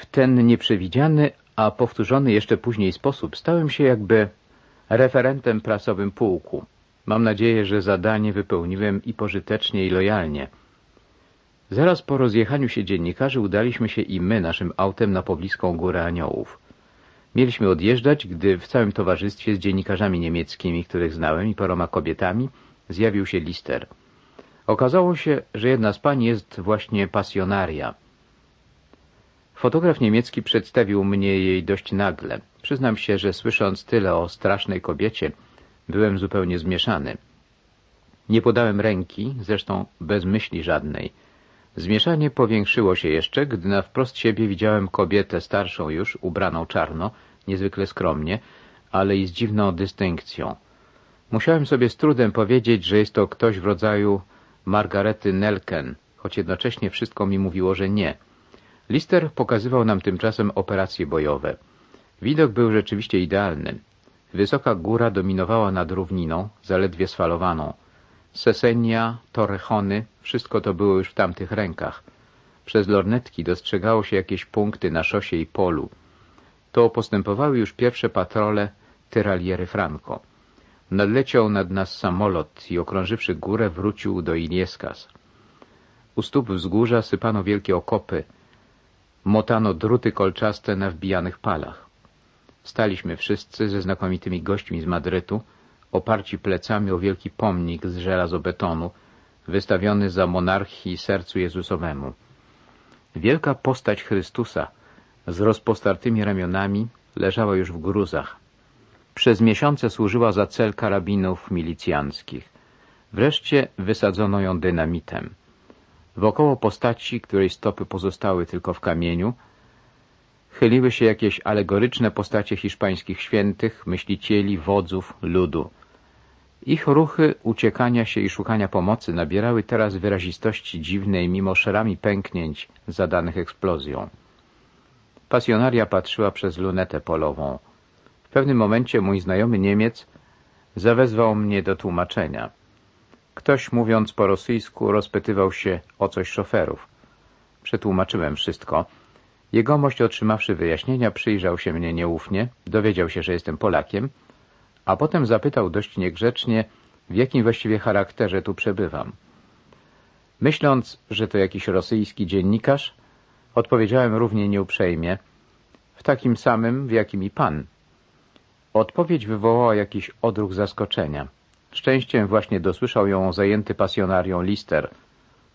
W ten nieprzewidziany, a powtórzony jeszcze później sposób stałem się jakby referentem prasowym pułku. Mam nadzieję, że zadanie wypełniłem i pożytecznie, i lojalnie. Zaraz po rozjechaniu się dziennikarzy udaliśmy się i my naszym autem na pobliską Górę Aniołów. Mieliśmy odjeżdżać, gdy w całym towarzystwie z dziennikarzami niemieckimi, których znałem, i paroma kobietami, zjawił się Lister. Okazało się, że jedna z pań jest właśnie pasjonaria. Fotograf niemiecki przedstawił mnie jej dość nagle. Przyznam się, że słysząc tyle o strasznej kobiecie, byłem zupełnie zmieszany. Nie podałem ręki, zresztą bez myśli żadnej. Zmieszanie powiększyło się jeszcze, gdy na wprost siebie widziałem kobietę starszą już, ubraną czarno, niezwykle skromnie, ale i z dziwną dystynkcją. Musiałem sobie z trudem powiedzieć, że jest to ktoś w rodzaju Margarety Nelken, choć jednocześnie wszystko mi mówiło, że nie. Lister pokazywał nam tymczasem operacje bojowe. Widok był rzeczywiście idealny. Wysoka góra dominowała nad równiną, zaledwie sfalowaną. Sesenia, Torrejony, wszystko to było już w tamtych rękach. Przez lornetki dostrzegało się jakieś punkty na szosie i polu. To postępowały już pierwsze patrole tyraliery Franco. Nadleciał nad nas samolot i okrążywszy górę wrócił do Ilieskas. U stóp wzgórza sypano wielkie okopy, motano druty kolczaste na wbijanych palach. Staliśmy wszyscy ze znakomitymi gośćmi z Madrytu, oparci plecami o wielki pomnik z żelazobetonu, wystawiony za monarchii sercu Jezusowemu. Wielka postać Chrystusa z rozpostartymi ramionami leżała już w gruzach. Przez miesiące służyła za cel karabinów milicjanckich. Wreszcie wysadzono ją dynamitem. Wokoło postaci, której stopy pozostały tylko w kamieniu, chyliły się jakieś alegoryczne postacie hiszpańskich świętych, myślicieli, wodzów, ludu. Ich ruchy uciekania się i szukania pomocy nabierały teraz wyrazistości dziwnej mimo szerami pęknięć zadanych eksplozją. Pasjonaria patrzyła przez lunetę polową. W pewnym momencie mój znajomy Niemiec zawezwał mnie do tłumaczenia. Ktoś, mówiąc po rosyjsku, rozpytywał się o coś szoferów. Przetłumaczyłem wszystko. Jegomość, otrzymawszy wyjaśnienia, przyjrzał się mnie nieufnie, dowiedział się, że jestem Polakiem, a potem zapytał dość niegrzecznie, w jakim właściwie charakterze tu przebywam. Myśląc, że to jakiś rosyjski dziennikarz, odpowiedziałem równie nieuprzejmie, w takim samym, w jakim i pan. Odpowiedź wywołała jakiś odruch zaskoczenia. Szczęściem właśnie dosłyszał ją zajęty pasjonarią Lister.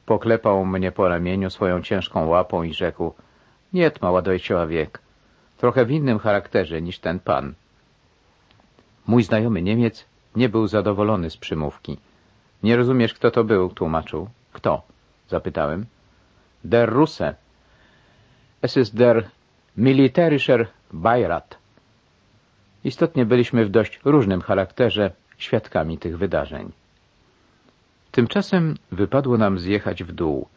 Poklepał mnie po ramieniu swoją ciężką łapą i rzekł — Nie, mała wiek. Trochę w innym charakterze niż ten pan. Mój znajomy Niemiec nie był zadowolony z przymówki. Nie rozumiesz, kto to był, tłumaczył. Kto? zapytałem. Der Russe. Es ist der militärischer Beirat. Istotnie byliśmy w dość różnym charakterze świadkami tych wydarzeń. Tymczasem wypadło nam zjechać w dół.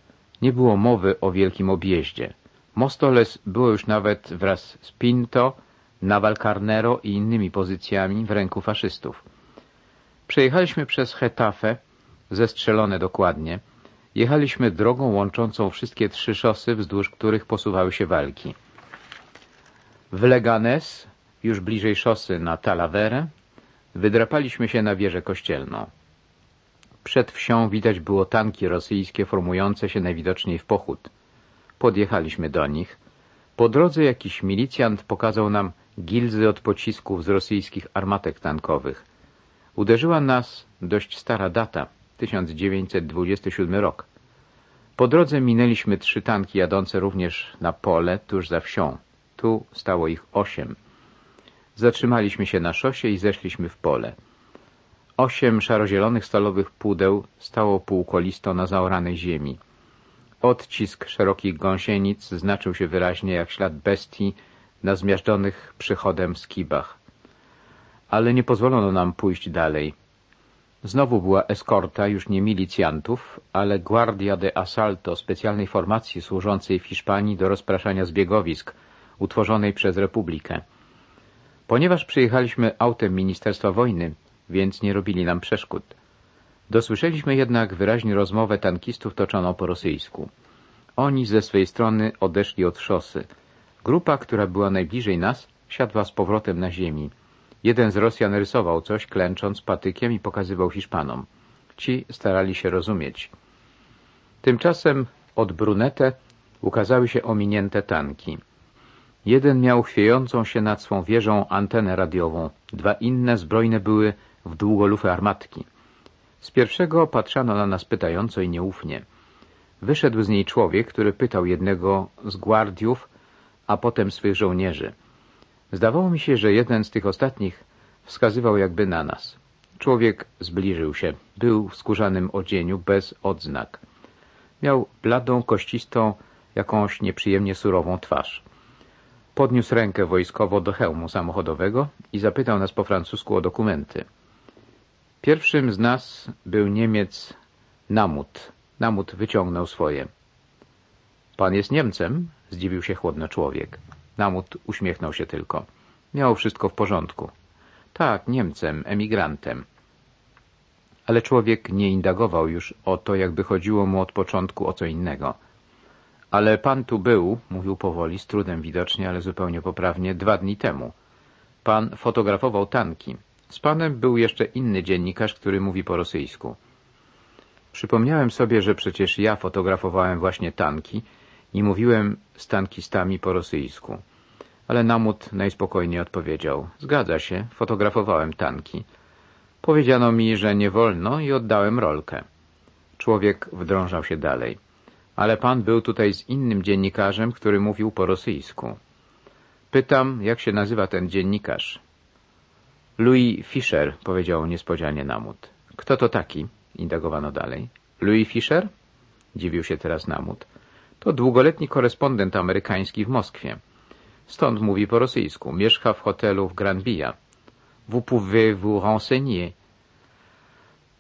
Nie było mowy o wielkim objeździe. Mostoles było już nawet wraz z Pinto, Navalcarnero i innymi pozycjami w ręku faszystów. Przejechaliśmy przez Hetafe, zestrzelone dokładnie. Jechaliśmy drogą łączącą wszystkie trzy szosy, wzdłuż których posuwały się walki. W Leganes, już bliżej szosy na Talavere, wydrapaliśmy się na wieżę kościelną. Przed wsią widać było tanki rosyjskie formujące się najwidoczniej w pochód. Podjechaliśmy do nich. Po drodze jakiś milicjant pokazał nam gilzy od pocisków z rosyjskich armatek tankowych. Uderzyła nas dość stara data, 1927 rok. Po drodze minęliśmy trzy tanki jadące również na pole tuż za wsią. Tu stało ich osiem. Zatrzymaliśmy się na szosie i zeszliśmy w pole. Osiem szarozielonych stalowych pudeł stało półkolisto na zaoranej ziemi. Odcisk szerokich gąsienic znaczył się wyraźnie jak ślad bestii na zmiażdżonych przychodem skibach. Ale nie pozwolono nam pójść dalej. Znowu była eskorta już nie milicjantów, ale Guardia de Asalto, specjalnej formacji służącej w Hiszpanii do rozpraszania zbiegowisk, utworzonej przez Republikę. Ponieważ przyjechaliśmy autem Ministerstwa Wojny, więc nie robili nam przeszkód. Dosłyszeliśmy jednak wyraźnie rozmowę tankistów toczoną po rosyjsku. Oni ze swej strony odeszli od szosy. Grupa, która była najbliżej nas, siadła z powrotem na ziemi. Jeden z Rosjan rysował coś, klęcząc patykiem i pokazywał Hiszpanom. Ci starali się rozumieć. Tymczasem od brunetę ukazały się ominięte tanki. Jeden miał chwiejącą się nad swą wieżą antenę radiową, dwa inne zbrojne były w długolufy armatki. Z pierwszego patrzano na nas pytająco i nieufnie. Wyszedł z niej człowiek, który pytał jednego z guardiów, a potem swych żołnierzy. Zdawało mi się, że jeden z tych ostatnich wskazywał jakby na nas. Człowiek zbliżył się. Był w skórzanym odzieniu, bez odznak. Miał bladą, kościstą, jakąś nieprzyjemnie surową twarz. Podniósł rękę wojskowo do hełmu samochodowego i zapytał nas po francusku o dokumenty. Pierwszym z nas był Niemiec Namut. Namut wyciągnął swoje. Pan jest Niemcem? Zdziwił się chłodno człowiek. Namut uśmiechnął się tylko. Miało wszystko w porządku. Tak, Niemcem, emigrantem. Ale człowiek nie indagował już o to, jakby chodziło mu od początku o co innego. Ale pan tu był, mówił powoli, z trudem widocznie, ale zupełnie poprawnie, dwa dni temu. Pan fotografował tanki. Z panem był jeszcze inny dziennikarz, który mówi po rosyjsku. Przypomniałem sobie, że przecież ja fotografowałem właśnie tanki i mówiłem z tankistami po rosyjsku. Ale Namut najspokojniej odpowiedział. Zgadza się, fotografowałem tanki. Powiedziano mi, że nie wolno i oddałem rolkę. Człowiek wdrążał się dalej. Ale pan był tutaj z innym dziennikarzem, który mówił po rosyjsku. Pytam, jak się nazywa ten dziennikarz. Louis Fischer, powiedział niespodzianie Namut. Kto to taki? indagowano dalej. Louis Fischer? Dziwił się teraz Namut. To długoletni korespondent amerykański w Moskwie. Stąd mówi po rosyjsku. Mieszka w hotelu w Grand Via. Vous pouvez vous renseigner.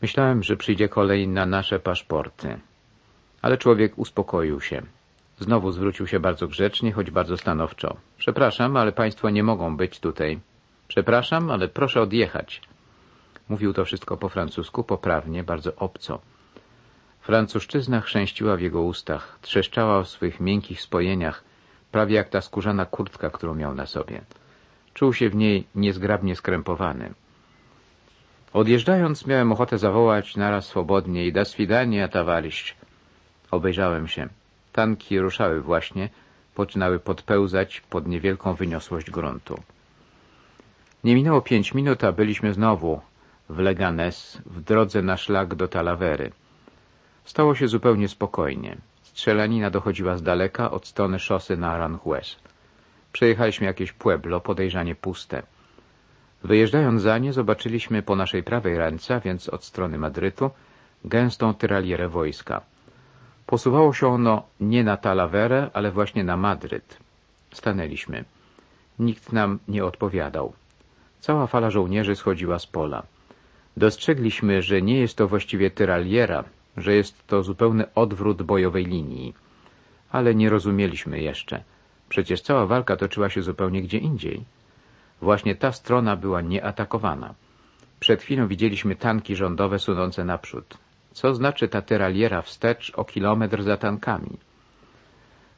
Myślałem, że przyjdzie kolej na nasze paszporty. Ale człowiek uspokoił się. Znowu zwrócił się bardzo grzecznie, choć bardzo stanowczo. Przepraszam, ale państwo nie mogą być tutaj. Przepraszam, ale proszę odjechać. Mówił to wszystko po francusku, poprawnie, bardzo obco. Francuszczyzna chrzęściła w jego ustach, trzeszczała w swych miękkich spojeniach, prawie jak ta skórzana kurtka, którą miał na sobie. Czuł się w niej niezgrabnie skrępowany. Odjeżdżając miałem ochotę zawołać naraz swobodnie i da swidania, towariś. Obejrzałem się. Tanki ruszały właśnie, poczynały podpełzać pod niewielką wyniosłość gruntu. Nie minęło pięć minut, a byliśmy znowu w Leganes, w drodze na szlak do Talawery. Stało się zupełnie spokojnie. Strzelanina dochodziła z daleka od strony szosy na Aranjuez. Przejechaliśmy jakieś pueblo, podejrzanie puste. Wyjeżdżając za nie, zobaczyliśmy po naszej prawej ręce, więc od strony Madrytu, gęstą tyralierę wojska. Posuwało się ono nie na Talawerę, ale właśnie na Madryt. Stanęliśmy. Nikt nam nie odpowiadał. Cała fala żołnierzy schodziła z pola. Dostrzegliśmy, że nie jest to właściwie tyraliera, że jest to zupełny odwrót bojowej linii. Ale nie rozumieliśmy jeszcze. Przecież cała walka toczyła się zupełnie gdzie indziej. Właśnie ta strona była nieatakowana. Przed chwilą widzieliśmy tanki rządowe sunące naprzód. Co znaczy ta tyraliera wstecz o kilometr za tankami?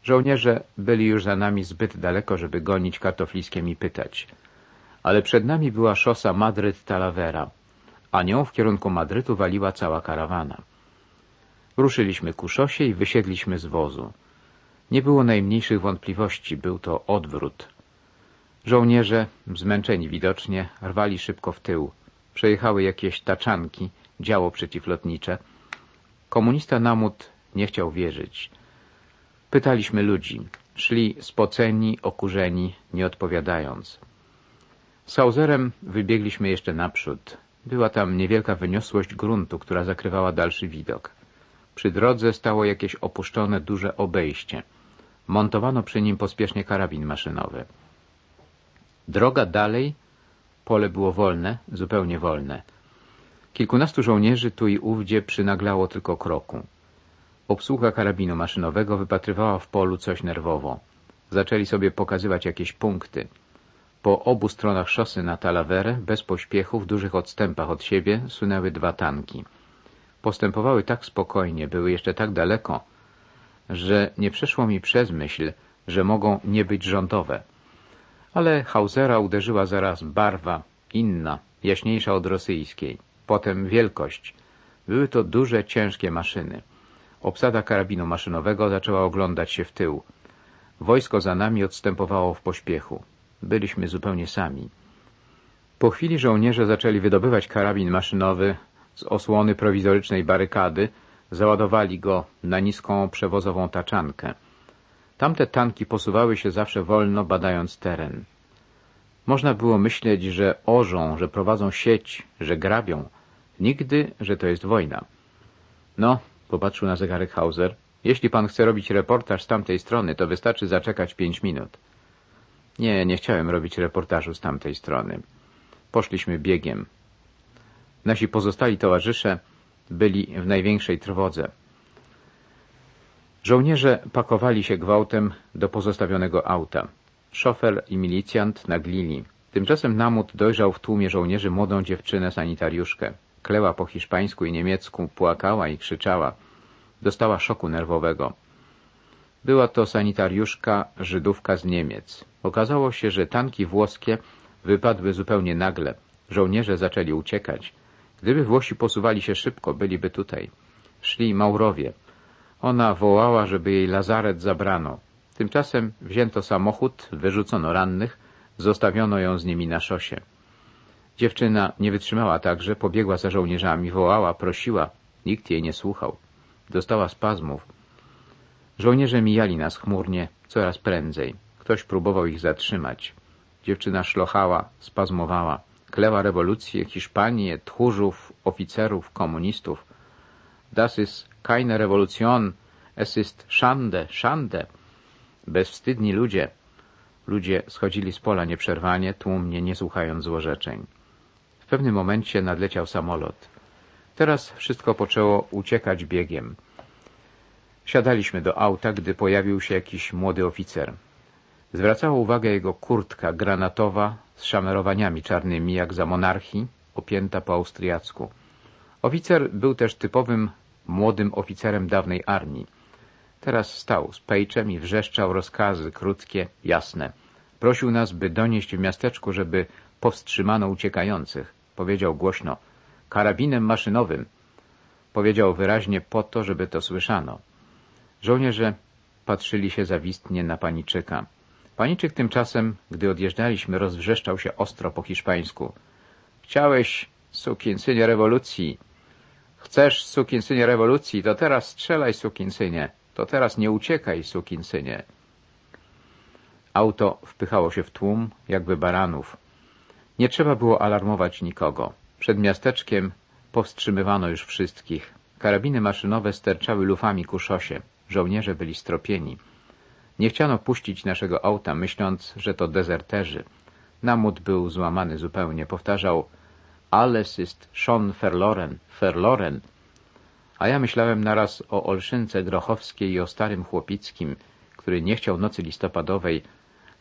Żołnierze byli już za nami zbyt daleko, żeby gonić kartofliskiem i pytać. Ale przed nami była szosa Madryt-Talavera, a nią w kierunku Madrytu waliła cała karawana. Ruszyliśmy ku szosie i wysiedliśmy z wozu. Nie było najmniejszych wątpliwości, był to odwrót. Żołnierze, zmęczeni widocznie, rwali szybko w tył. Przejechały jakieś taczanki, działo przeciwlotnicze. Komunista Namut nie chciał wierzyć. Pytaliśmy ludzi. Szli spoceni, okurzeni, nie odpowiadając. Sauzerem wybiegliśmy jeszcze naprzód. Była tam niewielka wyniosłość gruntu, która zakrywała dalszy widok. Przy drodze stało jakieś opuszczone duże obejście. Montowano przy nim pospiesznie karabin maszynowy. Droga dalej, pole było wolne, zupełnie wolne. Kilkunastu żołnierzy tu i ówdzie przynaglało tylko kroku. Obsługa karabinu maszynowego wypatrywała w polu coś nerwowo. Zaczęli sobie pokazywać jakieś punkty. Po obu stronach szosy na Talawerę, bez pośpiechu, w dużych odstępach od siebie, sunęły dwa tanki. Postępowały tak spokojnie, były jeszcze tak daleko, że nie przeszło mi przez myśl, że mogą nie być rządowe. Ale Hausera uderzyła zaraz barwa, inna, jaśniejsza od rosyjskiej, potem wielkość. Były to duże, ciężkie maszyny. Obsada karabinu maszynowego zaczęła oglądać się w tył. Wojsko za nami odstępowało w pośpiechu. Byliśmy zupełnie sami. Po chwili żołnierze zaczęli wydobywać karabin maszynowy z osłony prowizorycznej barykady, załadowali go na niską przewozową taczankę. Tamte tanki posuwały się zawsze wolno, badając teren. Można było myśleć, że orzą, że prowadzą sieć, że grabią. Nigdy, że to jest wojna. No, popatrzył na zegarek Hauser, jeśli pan chce robić reportaż z tamtej strony, to wystarczy zaczekać pięć minut. Nie, nie chciałem robić reportażu z tamtej strony. Poszliśmy biegiem. Nasi pozostali towarzysze byli w największej trwodze. Żołnierze pakowali się gwałtem do pozostawionego auta. Szofer i milicjant naglili. Tymczasem Namut dojrzał w tłumie żołnierzy młodą dziewczynę sanitariuszkę. Kleła po hiszpańsku i niemiecku, płakała i krzyczała. Dostała szoku nerwowego. Była to sanitariuszka Żydówka z Niemiec. Okazało się, że tanki włoskie wypadły zupełnie nagle. Żołnierze zaczęli uciekać. Gdyby Włosi posuwali się szybko, byliby tutaj. Szli Maurowie. Ona wołała, żeby jej lazaret zabrano. Tymczasem wzięto samochód, wyrzucono rannych, zostawiono ją z nimi na szosie. Dziewczyna nie wytrzymała także, pobiegła za żołnierzami, wołała, prosiła. Nikt jej nie słuchał. Dostała spazmów. Żołnierze mijali nas chmurnie, coraz prędzej. Ktoś próbował ich zatrzymać. Dziewczyna szlochała, spazmowała. Kleła rewolucję, Hiszpanię, tchórzów, oficerów, komunistów. Das ist keine Revolution, es ist Schande, Schande. Bezwstydni ludzie. Ludzie schodzili z pola nieprzerwanie, tłumnie, nie słuchając złorzeczeń. Pewnym momencie nadleciał samolot. Teraz wszystko poczęło uciekać biegiem. Siadaliśmy do auta, gdy pojawił się jakiś młody oficer. Zwracała uwagę jego kurtka granatowa z szamerowaniami czarnymi, jak za monarchii, opięta po austriacku. Oficer był też typowym młodym oficerem dawnej armii. Teraz stał z pejczem i wrzeszczał rozkazy krótkie, jasne. Prosił nas, by donieść w miasteczku, żeby powstrzymano uciekających. Powiedział głośno, karabinem maszynowym. Powiedział wyraźnie po to, żeby to słyszano. Żołnierze patrzyli się zawistnie na paniczyka. Paniczyk tymczasem, gdy odjeżdżaliśmy, rozwrzeszczał się ostro po hiszpańsku. Chciałeś, sukinsynie rewolucji. Chcesz, sukinsynie rewolucji, to teraz strzelaj, sukinsynie. To teraz nie uciekaj, sukinsynie. Auto wpychało się w tłum, jakby baranów. Nie trzeba było alarmować nikogo. Przed miasteczkiem powstrzymywano już wszystkich. Karabiny maszynowe sterczały lufami ku szosie. Żołnierze byli stropieni. Nie chciano puścić naszego auta, myśląc, że to dezerterzy. Namut był złamany zupełnie. Powtarzał Alles ist schon verloren, verloren. A ja myślałem naraz o Olszynce Grochowskiej i o starym Chłopickim, który nie chciał nocy listopadowej,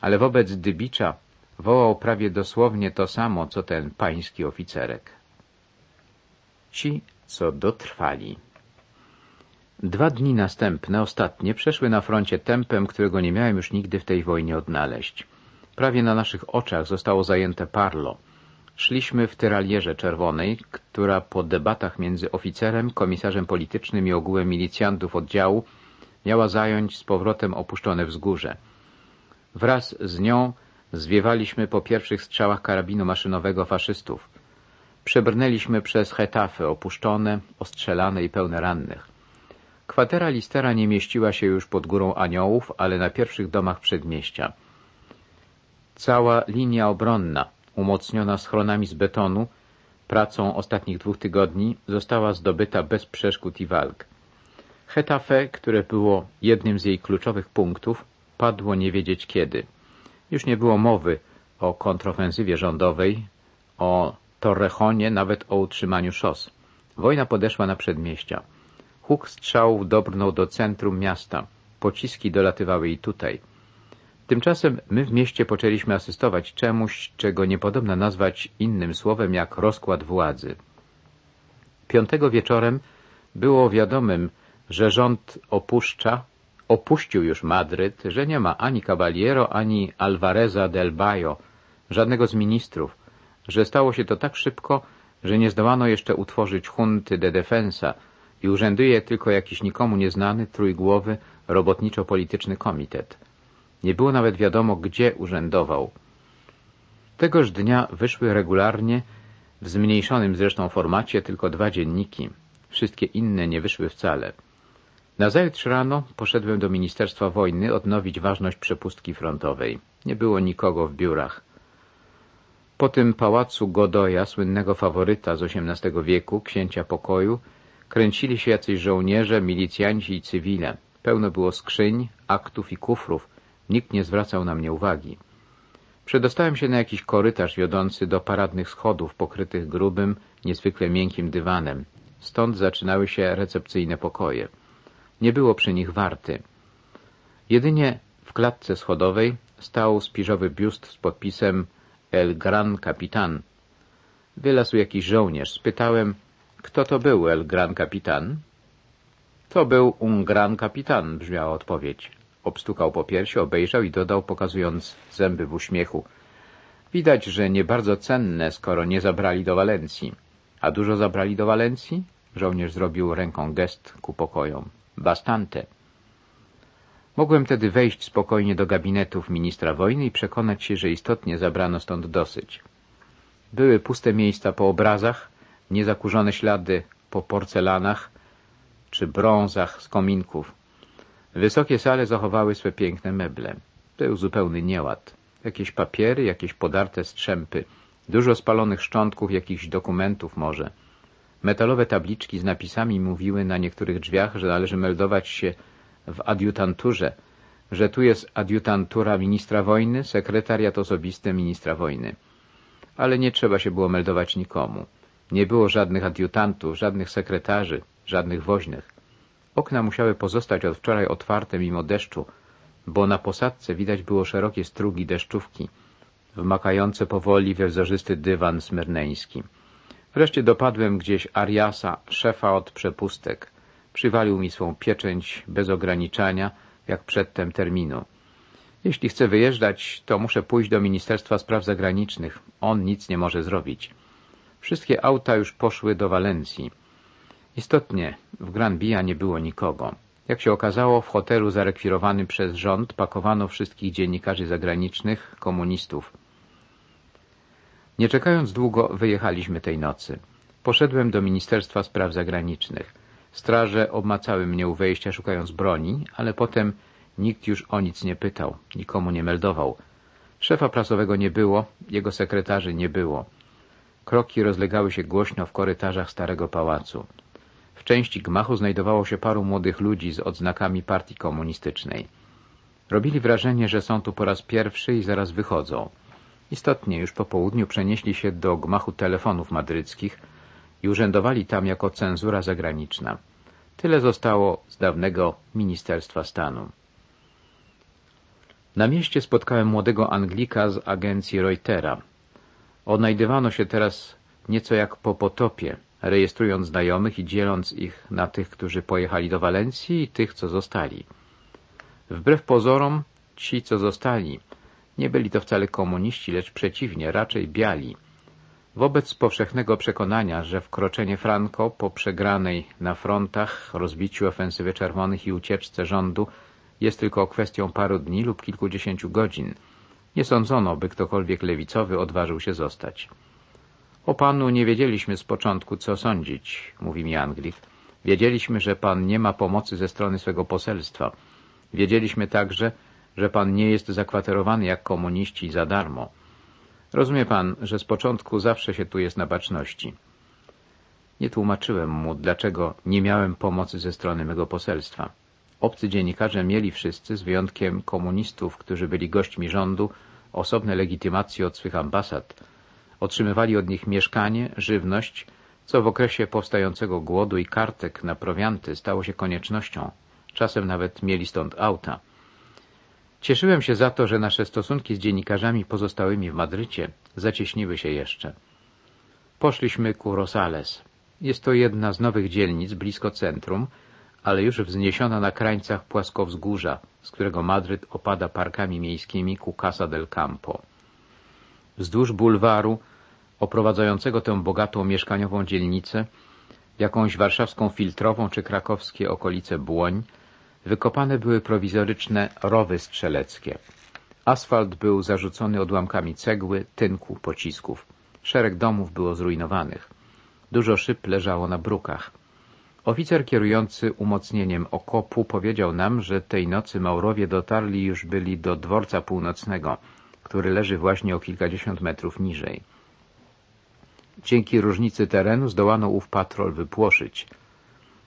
ale wobec Dybicza wołał prawie dosłownie to samo, co ten pański oficerek. Ci, co dotrwali. Dwa dni następne, ostatnie, przeszły na froncie tempem, którego nie miałem już nigdy w tej wojnie odnaleźć. Prawie na naszych oczach zostało zajęte Parlo. Szliśmy w tyralierze czerwonej, która po debatach między oficerem, komisarzem politycznym i ogółem milicjantów oddziału miała zająć z powrotem opuszczone wzgórze. Wraz z nią zwiewaliśmy po pierwszych strzałach karabinu maszynowego faszystów. Przebrnęliśmy przez Hetafy opuszczone, ostrzelane i pełne rannych. Kwatera Listera nie mieściła się już pod górą aniołów, ale na pierwszych domach przedmieścia. Cała linia obronna, umocniona schronami z betonu, pracą ostatnich dwóch tygodni, została zdobyta bez przeszkód i walk. Hetafe, które było jednym z jej kluczowych punktów, padło nie wiedzieć kiedy. Już nie było mowy o kontrofensywie rządowej, o Torrejonie, nawet o utrzymaniu szos. Wojna podeszła na przedmieścia. Huk strzałów dobrnął do centrum miasta. Pociski dolatywały i tutaj. Tymczasem my w mieście poczęliśmy asystować czemuś, czego nie podobno nazwać innym słowem jak rozkład władzy. Piątego wieczorem było wiadomym, że rząd opuszcza, opuścił już Madryt, że nie ma ani Caballero, ani Alvareza del Bayo, żadnego z ministrów, że stało się to tak szybko, że nie zdołano jeszcze utworzyć hunty de defensa i urzęduje tylko jakiś nikomu nieznany, trójgłowy, robotniczo-polityczny komitet. Nie było nawet wiadomo, gdzie urzędował. Tegoż dnia wyszły regularnie, w zmniejszonym zresztą formacie, tylko dwa dzienniki. Wszystkie inne nie wyszły wcale. Nazajutrz rano poszedłem do Ministerstwa Wojny odnowić ważność przepustki frontowej. Nie było nikogo w biurach. Po tym pałacu Godoja, słynnego faworyta z XVIII wieku, księcia pokoju, kręcili się jacyś żołnierze, milicjanci i cywile. Pełno było skrzyń, aktów i kufrów. Nikt nie zwracał na mnie uwagi. Przedostałem się na jakiś korytarz wiodący do paradnych schodów pokrytych grubym, niezwykle miękkim dywanem. Stąd zaczynały się recepcyjne pokoje. Nie było przy nich warty. Jedynie w klatce schodowej stał spiżowy biust z podpisem El Gran Capitan. Wylasł jakiś żołnierz. Spytałem, kto to był El Gran Capitan? To był un Gran Capitan, brzmiała odpowiedź. Obstukał po piersi, obejrzał i dodał, pokazując zęby w uśmiechu. Widać, że nie bardzo cenne, skoro nie zabrali do Walencji. A dużo zabrali do Walencji? Żołnierz zrobił ręką gest ku pokojom. Bastante. Mogłem tedy wejść spokojnie do gabinetów ministra wojny i przekonać się, że istotnie zabrano stąd dosyć. Były puste miejsca po obrazach, niezakurzone ślady po porcelanach czy brązach z kominków. Wysokie sale zachowały swe piękne meble. Był zupełny nieład. Jakieś papiery, jakieś podarte strzępy, dużo spalonych szczątków, jakichś dokumentów może. Metalowe tabliczki z napisami mówiły na niektórych drzwiach, że należy meldować się w adiutanturze, że tu jest adiutantura ministra wojny, sekretariat osobisty ministra wojny. Ale nie trzeba się było meldować nikomu. Nie było żadnych adiutantów, żadnych sekretarzy, żadnych woźnych. Okna musiały pozostać od wczoraj otwarte mimo deszczu, bo na posadce widać było szerokie strugi deszczówki, wmakające powoli we wzorzysty dywan smyrneński. Wreszcie dopadłem gdzieś Ariasa, szefa od przepustek. Przywalił mi swą pieczęć bez ograniczania, jak przedtem terminu. Jeśli chcę wyjeżdżać, to muszę pójść do Ministerstwa Spraw Zagranicznych. On nic nie może zrobić. Wszystkie auta już poszły do Walencji. Istotnie, w Gran Via nie było nikogo. Jak się okazało, w hotelu zarekwirowanym przez rząd pakowano wszystkich dziennikarzy zagranicznych, komunistów. Nie czekając długo, wyjechaliśmy tej nocy. Poszedłem do Ministerstwa Spraw Zagranicznych. Straże obmacały mnie u wejścia, szukając broni, ale potem nikt już o nic nie pytał, nikomu nie meldował. Szefa prasowego nie było, jego sekretarzy nie było. Kroki rozlegały się głośno w korytarzach starego pałacu. W części gmachu znajdowało się paru młodych ludzi z odznakami partii komunistycznej. Robili wrażenie, że są tu po raz pierwszy i zaraz wychodzą. Istotnie już po południu przenieśli się do gmachu telefonów madryckich i urzędowali tam jako cenzura zagraniczna. Tyle zostało z dawnego Ministerstwa Stanu. Na mieście spotkałem młodego Anglika z agencji Reutera. Odnajdywano się teraz nieco jak po potopie, rejestrując znajomych i dzieląc ich na tych, którzy pojechali do Walencji i tych, co zostali. Wbrew pozorom, ci, co zostali, nie byli to wcale komuniści, lecz przeciwnie, raczej biali. Wobec powszechnego przekonania, że wkroczenie Franco po przegranej na frontach, rozbiciu ofensywy czerwonych i ucieczce rządu jest tylko kwestią paru dni lub kilkudziesięciu godzin, nie sądzono, by ktokolwiek lewicowy odważył się zostać. O panu nie wiedzieliśmy z początku, co sądzić, mówi mi Anglik. Wiedzieliśmy, że pan nie ma pomocy ze strony swego poselstwa. Wiedzieliśmy także, że pan nie jest zakwaterowany jak komuniści za darmo. Rozumie pan, że z początku zawsze się tu jest na baczności. Nie tłumaczyłem mu, dlaczego nie miałem pomocy ze strony mego poselstwa. Obcy dziennikarze mieli wszyscy, z wyjątkiem komunistów, którzy byli gośćmi rządu, osobne legitymacje od swych ambasad. Otrzymywali od nich mieszkanie, żywność, co w okresie powstającego głodu i kartek na prowianty stało się koniecznością. Czasem nawet mieli stąd auta. Cieszyłem się za to, że nasze stosunki z dziennikarzami pozostałymi w Madrycie zacieśniły się jeszcze. Poszliśmy ku Rosales. Jest to jedna z nowych dzielnic blisko centrum, ale już wzniesiona na krańcach płaskowzgórza, z którego Madryt opada parkami miejskimi ku Casa del Campo. Wzdłuż bulwaru, oprowadzającego tę bogatą mieszkaniową dzielnicę, jakąś warszawską filtrową czy krakowskie okolice Błoń, wykopane były prowizoryczne rowy strzeleckie. Asfalt był zarzucony odłamkami cegły, tynku, pocisków. Szereg domów było zrujnowanych. Dużo szyb leżało na brukach. Oficer kierujący umocnieniem okopu powiedział nam, że tej nocy Maurowie dotarli już byli do dworca północnego, który leży właśnie o kilkadziesiąt metrów niżej. Dzięki różnicy terenu zdołano ów patrol wypłoszyć.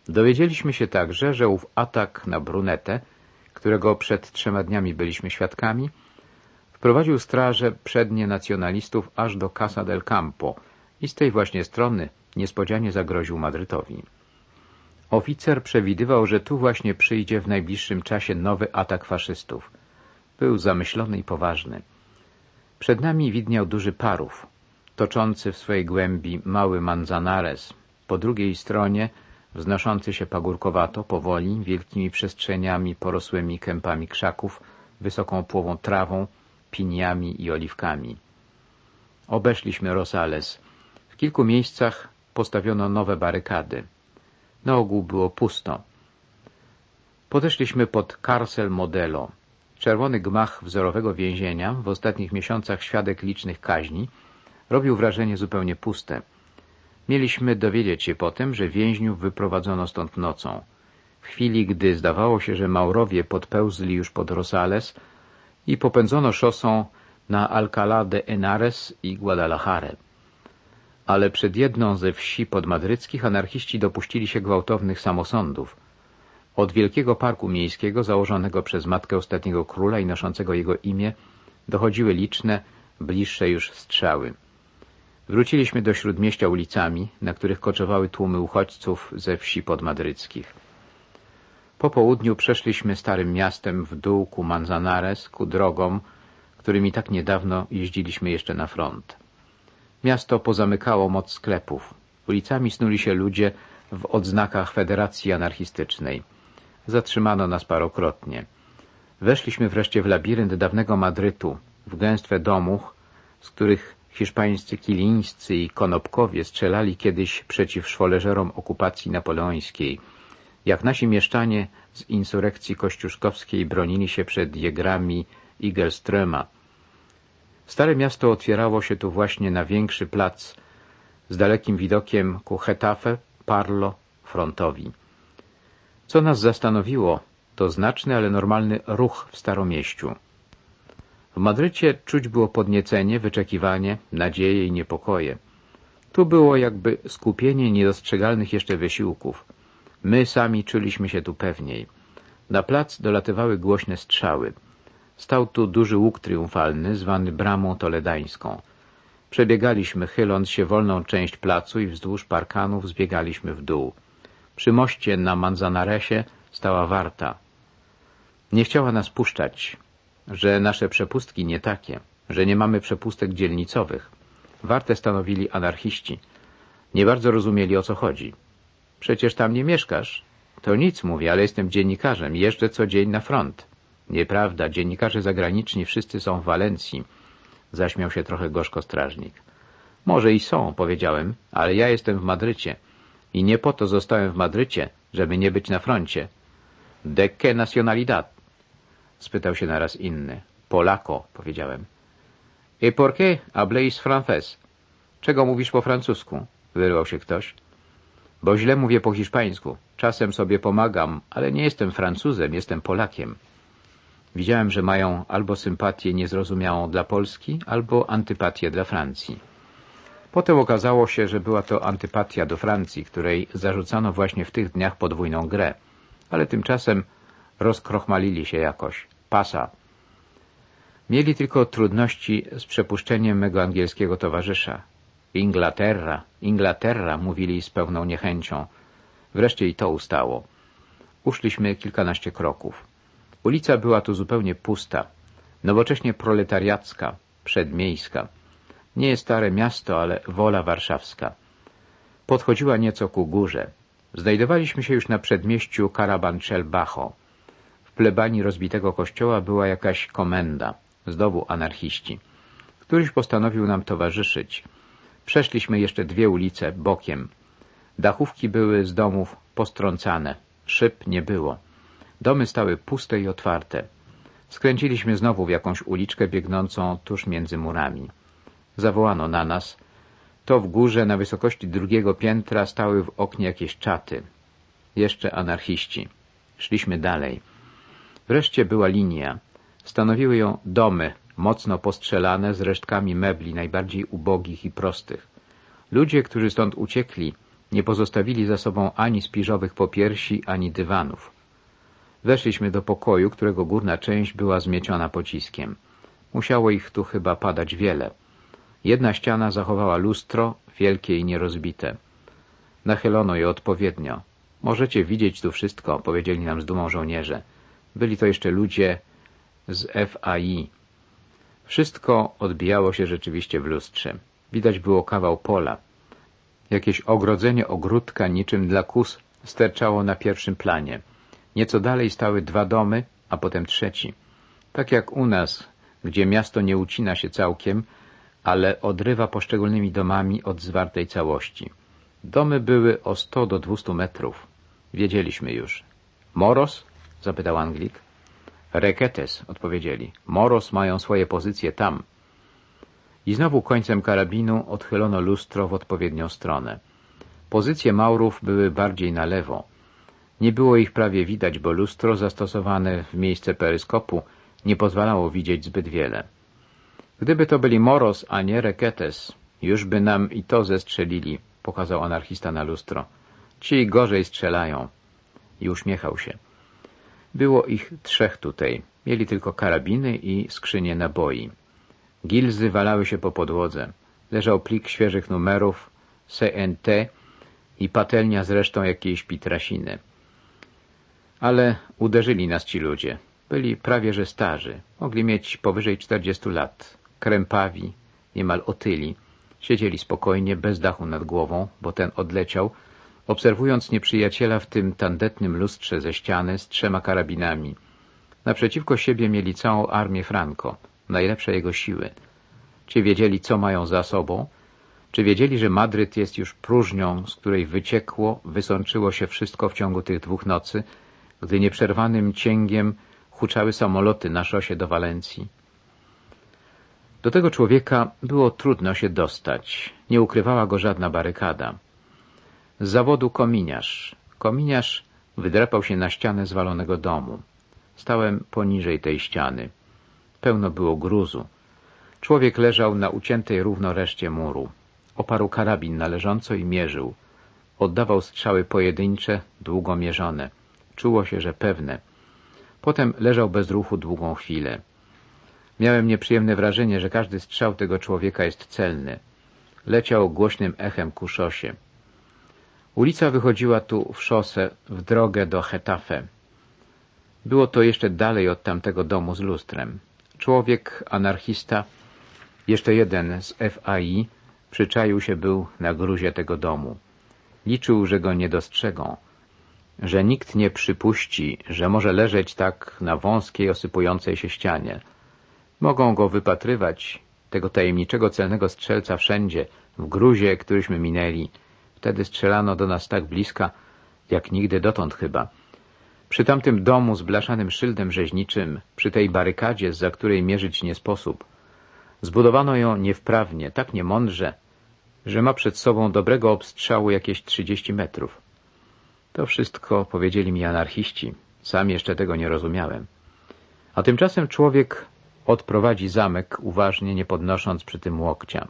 Dowiedzieliśmy się także, że ów atak na brunetę, którego przed trzema dniami byliśmy świadkami, wprowadził straże przednie nacjonalistów aż do Casa del Campo i z tej właśnie strony niespodzianie zagroził Madrytowi. Oficer przewidywał, że tu właśnie przyjdzie w najbliższym czasie nowy atak faszystów. Był zamyślony i poważny. Przed nami widniał duży parów, toczący w swojej głębi mały Manzanares. Po drugiej stronie wznoszący się pagórkowato, powoli, wielkimi przestrzeniami porosłymi kępami krzaków, wysoką płową trawą, piniami i oliwkami. Obeszliśmy Rosales. W kilku miejscach postawiono nowe barykady. Na ogół było pusto. Podeszliśmy pod Carcel Modelo, czerwony gmach wzorowego więzienia, w ostatnich miesiącach świadek licznych kaźni, robił wrażenie zupełnie puste. Mieliśmy dowiedzieć się potem, że więźniów wyprowadzono stąd nocą. W chwili, gdy zdawało się, że Maurowie podpełzli już pod Rosales i popędzono szosą na Alcalá de Henares i Guadalajara ale przed jedną ze wsi podmadryckich anarchiści dopuścili się gwałtownych samosądów. Od wielkiego parku miejskiego założonego przez matkę ostatniego króla i noszącego jego imię dochodziły liczne, bliższe już strzały. Wróciliśmy do śródmieścia ulicami, na których koczowały tłumy uchodźców ze wsi podmadryckich. Po południu przeszliśmy starym miastem w dół ku Manzanares, ku drogom, którymi tak niedawno jeździliśmy jeszcze na front. Miasto pozamykało moc sklepów. Ulicami snuli się ludzie w odznakach Federacji Anarchistycznej. Zatrzymano nas parokrotnie. Weszliśmy wreszcie w labirynt dawnego Madrytu, w gęstwę domów, z których hiszpańscy kilińscy i konopkowie strzelali kiedyś przeciw szwoleżerom okupacji napoleońskiej, jak nasi mieszczanie z insurekcji kościuszkowskiej bronili się przed jegrami Igelströma, Stare miasto otwierało się tu właśnie na większy plac z dalekim widokiem ku Hetafe, Parlo, frontowi. Co nas zastanowiło, to znaczny, ale normalny ruch w Staromieściu. W Madrycie czuć było podniecenie, wyczekiwanie, nadzieje i niepokoje. Tu było jakby skupienie niedostrzegalnych jeszcze wysiłków. My sami czuliśmy się tu pewniej. Na plac dolatywały głośne strzały. Stał tu duży łuk triumfalny, zwany bramą toledańską. Przebiegaliśmy, chyląc się wolną część placu i wzdłuż parkanów zbiegaliśmy w dół. Przy moście na Manzanaresie stała warta. Nie chciała nas puszczać, że nasze przepustki nie takie, że nie mamy przepustek dzielnicowych. Wartę stanowili anarchiści. Nie bardzo rozumieli, o co chodzi. Przecież tam nie mieszkasz. To nic, mówię, ale jestem dziennikarzem, jeżdżę co dzień na front. Nieprawda, dziennikarze zagraniczni wszyscy są w Walencji. Zaśmiał się trochę gorzko strażnik. Może i są, powiedziałem, ale ja jestem w Madrycie. I nie po to zostałem w Madrycie, żeby nie być na froncie. De qué nacionalidad? Spytał się naraz inny. Polako, powiedziałem. I por qué habléis francés? Czego mówisz po francusku? Wyrwał się ktoś. Bo źle mówię po hiszpańsku. Czasem sobie pomagam, ale nie jestem Francuzem, jestem Polakiem. Widziałem, że mają albo sympatię niezrozumiałą dla Polski, albo antypatię dla Francji. Potem okazało się, że była to antypatia do Francji, której zarzucano właśnie w tych dniach podwójną grę. Ale tymczasem rozkrochmalili się jakoś. Pasa. Mieli tylko trudności z przepuszczeniem mego angielskiego towarzysza. Inglaterra, Inglaterra, mówili z pełną niechęcią. Wreszcie i to ustało. Uszliśmy kilkanaście kroków. Ulica była tu zupełnie pusta, nowocześnie proletariacka, przedmiejska. Nie stare miasto, ale wola warszawska. Podchodziła nieco ku górze. Znajdowaliśmy się już na przedmieściu Carabanchel-Bajo. W plebanii rozbitego kościoła była jakaś komenda, znowu anarchiści. Któryś postanowił nam towarzyszyć. Przeszliśmy jeszcze dwie ulice bokiem. Dachówki były z domów postrącane. Szyb nie było. Domy stały puste i otwarte. Skręciliśmy znowu w jakąś uliczkę biegnącą tuż między murami. Zawołano na nas. To w górze, na wysokości drugiego piętra, stały w oknie jakieś czaty. Jeszcze anarchiści. Szliśmy dalej. Wreszcie była linia. Stanowiły ją domy, mocno postrzelane z resztkami mebli najbardziej ubogich i prostych. Ludzie, którzy stąd uciekli, nie pozostawili za sobą ani spiżowych popiersi, ani dywanów. Weszliśmy do pokoju, którego górna część była zmieciona pociskiem. Musiało ich tu chyba padać wiele. Jedna ściana zachowała lustro, wielkie i nierozbite. Nachylono je odpowiednio. Możecie widzieć tu wszystko, powiedzieli nam z dumą żołnierze. Byli to jeszcze ludzie z FAI. Wszystko odbijało się rzeczywiście w lustrze. Widać było kawał pola. Jakieś ogrodzenie ogródka niczym dla kus sterczało na pierwszym planie. Nieco dalej stały dwa domy, a potem trzeci. Tak jak u nas, gdzie miasto nie ucina się całkiem, ale odrywa poszczególnymi domami od zwartej całości. Domy były o sto do dwustu metrów. Wiedzieliśmy już. Moros? Zapytał Anglik. Reketes, odpowiedzieli. Moros mają swoje pozycje tam. I znowu końcem karabinu odchylono lustro w odpowiednią stronę. Pozycje Maurów były bardziej na lewo. Nie było ich prawie widać, bo lustro zastosowane w miejsce peryskopu nie pozwalało widzieć zbyt wiele. Gdyby to byli Moros, a nie Reketes, już by nam i to zestrzelili, pokazał anarchista na lustro. Ci gorzej strzelają. I uśmiechał się. Było ich trzech tutaj. Mieli tylko karabiny i skrzynie naboi. Gilzy walały się po podłodze. Leżał plik świeżych numerów, CNT i patelnia z resztą jakiejś pitrasiny. Ale uderzyli nas ci ludzie. Byli prawie że starzy. Mogli mieć powyżej czterdziestu lat. Krępawi, niemal otyli. Siedzieli spokojnie, bez dachu nad głową, bo ten odleciał, obserwując nieprzyjaciela w tym tandetnym lustrze ze ściany z trzema karabinami. Naprzeciwko siebie mieli całą armię Franco, najlepsze jego siły. Czy wiedzieli, co mają za sobą? Czy wiedzieli, że Madryt jest już próżnią, z której wyciekło, wysączyło się wszystko w ciągu tych dwóch nocy, gdy nieprzerwanym cięgiem huczały samoloty na szosie do Walencji? Do tego człowieka było trudno się dostać. Nie ukrywała go żadna barykada. Z zawodu kominiarz. Kominiarz wydrapał się na ścianę zwalonego domu. Stałem poniżej tej ściany. Pełno było gruzu. Człowiek leżał na uciętej równo reszcie muru. Oparł karabin należąco i mierzył. Oddawał strzały pojedyncze, długo mierzone. Czuło się, że pewne. Potem leżał bez ruchu długą chwilę. Miałem nieprzyjemne wrażenie, że każdy strzał tego człowieka jest celny. Leciał głośnym echem ku szosie. Ulica wychodziła tu w szosę, w drogę do Hetafe. Było to jeszcze dalej od tamtego domu z lustrem. Człowiek, anarchista, jeszcze jeden z FAI, przyczaił się był na gruzie tego domu. Liczył, że go nie dostrzegą, że nikt nie przypuści, że może leżeć tak na wąskiej, osypującej się ścianie. Mogą go wypatrywać, tego tajemniczego celnego strzelca wszędzie, w gruzie, któryśmy minęli, Wtedy strzelano do nas tak bliska, jak nigdy dotąd chyba. Przy tamtym domu z blaszanym szyldem rzeźniczym, przy tej barykadzie, za której mierzyć nie sposób. Zbudowano ją niewprawnie, tak niemądrze, że ma przed sobą dobrego obstrzału jakieś trzydzieści metrów. To wszystko powiedzieli mi anarchiści. Sam jeszcze tego nie rozumiałem. A tymczasem człowiek odprowadzi zamek, uważnie nie podnosząc przy tym łokcia.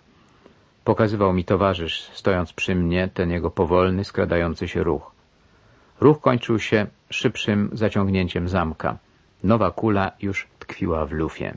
Pokazywał mi towarzysz, stojąc przy mnie, ten jego powolny, skradający się ruch. Ruch kończył się szybszym zaciągnięciem zamka. Nowa kula już tkwiła w lufie.